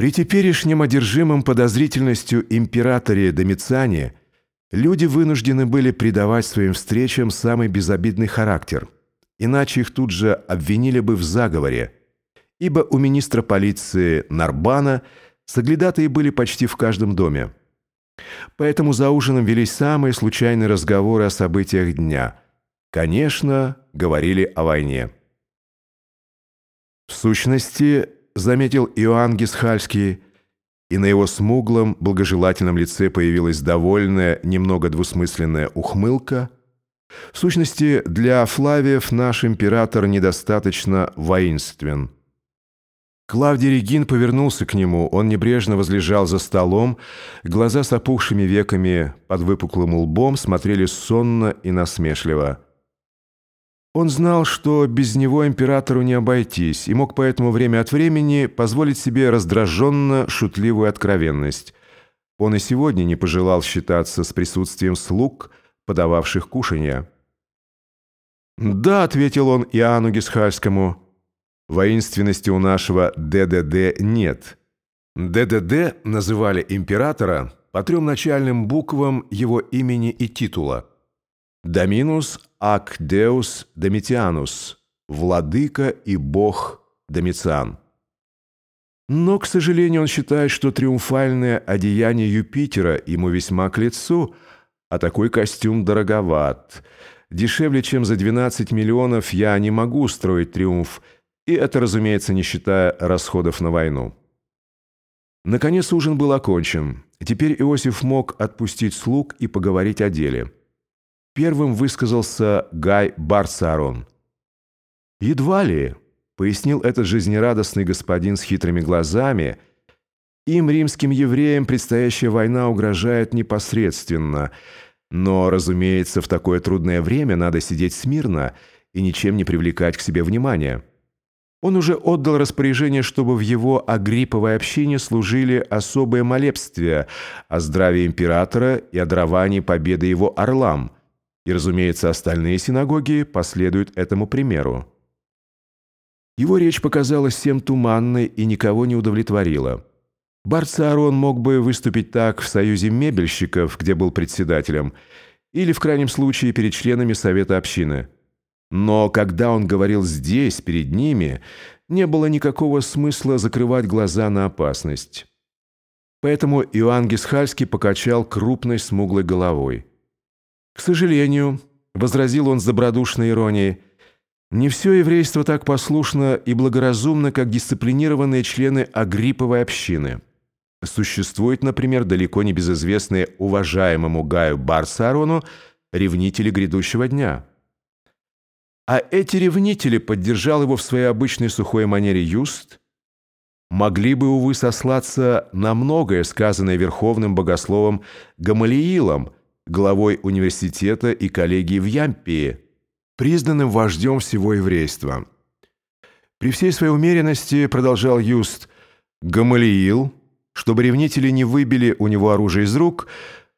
При теперешнем одержимом подозрительностью императоре Домициане люди вынуждены были придавать своим встречам самый безобидный характер, иначе их тут же обвинили бы в заговоре, ибо у министра полиции Нарбана соглядатые были почти в каждом доме. Поэтому за ужином велись самые случайные разговоры о событиях дня. Конечно, говорили о войне. В сущности, заметил Иоанн Гисхальский, и на его смуглом, благожелательном лице появилась довольная, немного двусмысленная ухмылка. В сущности, для Флавиев наш император недостаточно воинствен. Клавдий Регин повернулся к нему, он небрежно возлежал за столом, глаза с опухшими веками под выпуклым лбом смотрели сонно и насмешливо. Он знал, что без него императору не обойтись, и мог поэтому время от времени позволить себе раздраженно шутливую откровенность. Он и сегодня не пожелал считаться с присутствием слуг, подававших кушанья. «Да», — ответил он Иоанну Гисхальскому, — «воинственности у нашего ДДД нет». ДДД называли императора по трем начальным буквам его имени и титула — Доминус ак деус Домитианус, владыка и бог Домициан. Но, к сожалению, он считает, что триумфальное одеяние Юпитера ему весьма к лицу, а такой костюм дороговат. Дешевле, чем за 12 миллионов, я не могу устроить триумф, и это, разумеется, не считая расходов на войну. Наконец ужин был окончен. Теперь Иосиф мог отпустить слуг и поговорить о деле. Первым высказался Гай Барцарон. «Едва ли», — пояснил этот жизнерадостный господин с хитрыми глазами, «им, римским евреям, предстоящая война угрожает непосредственно, но, разумеется, в такое трудное время надо сидеть смирно и ничем не привлекать к себе внимания». Он уже отдал распоряжение, чтобы в его агриповой общине служили особые молебствия о здравии императора и о даровании победы его орлам – и, разумеется, остальные синагоги последуют этому примеру. Его речь показалась всем туманной и никого не удовлетворила. Барцарон мог бы выступить так в Союзе мебельщиков, где был председателем, или, в крайнем случае, перед членами Совета общины. Но когда он говорил здесь, перед ними, не было никакого смысла закрывать глаза на опасность. Поэтому Иоанн Гисхальский покачал крупной смуглой головой. «К сожалению», — возразил он с добродушной иронией, «не все еврейство так послушно и благоразумно, как дисциплинированные члены Агриповой общины. Существует, например, далеко не безызвестные уважаемому Гаю Барсарону ревнители грядущего дня». А эти ревнители, поддержал его в своей обычной сухой манере Юст, могли бы, увы, сослаться на многое, сказанное верховным богословом Гамалиилом, главой университета и коллегии в Ямпии, признанным вождем всего еврейства. При всей своей умеренности, продолжал Юст, Гамалиил, чтобы ревнители не выбили у него оружие из рук,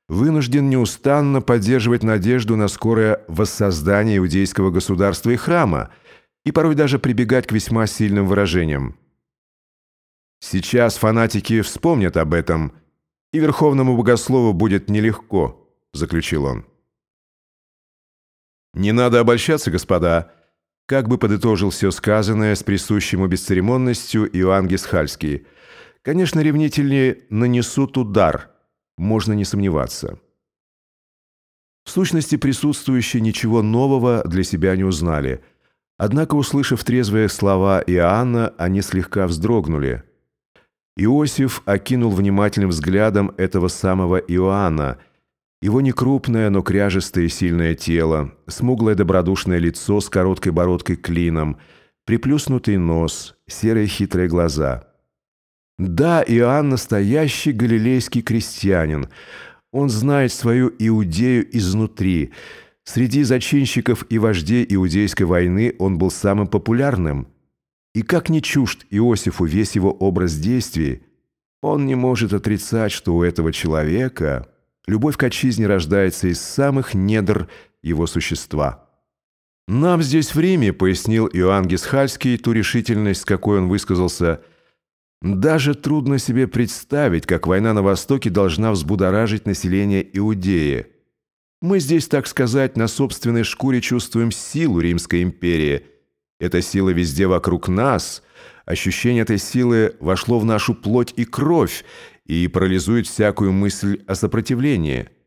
вынужден неустанно поддерживать надежду на скорое воссоздание иудейского государства и храма и порой даже прибегать к весьма сильным выражениям. Сейчас фанатики вспомнят об этом, и верховному богослову будет нелегко –— заключил он. «Не надо обольщаться, господа», — как бы подытожил все сказанное с присущим ему бесцеремонностью Иоанн Гисхальский. «Конечно, ревнители нанесут удар, можно не сомневаться». В сущности, присутствующие ничего нового для себя не узнали. Однако, услышав трезвые слова Иоанна, они слегка вздрогнули. Иосиф окинул внимательным взглядом этого самого Иоанна — его некрупное, но кряжестое и сильное тело, смуглое добродушное лицо с короткой бородкой клином, приплюснутый нос, серые хитрые глаза. Да, Иоанн настоящий галилейский крестьянин. Он знает свою Иудею изнутри. Среди зачинщиков и вождей иудейской войны он был самым популярным. И как не чужд Иосифу весь его образ действий, он не может отрицать, что у этого человека... Любовь к отчизне рождается из самых недр его существа. «Нам здесь в Риме», — пояснил Иоанн Гисхальский ту решительность, с какой он высказался, Даже трудно себе представить, как война на Востоке должна взбудоражить население Иудеи. Мы здесь, так сказать, на собственной шкуре чувствуем силу Римской империи. Эта сила везде вокруг нас. Ощущение этой силы вошло в нашу плоть и кровь и парализует всякую мысль о сопротивлении –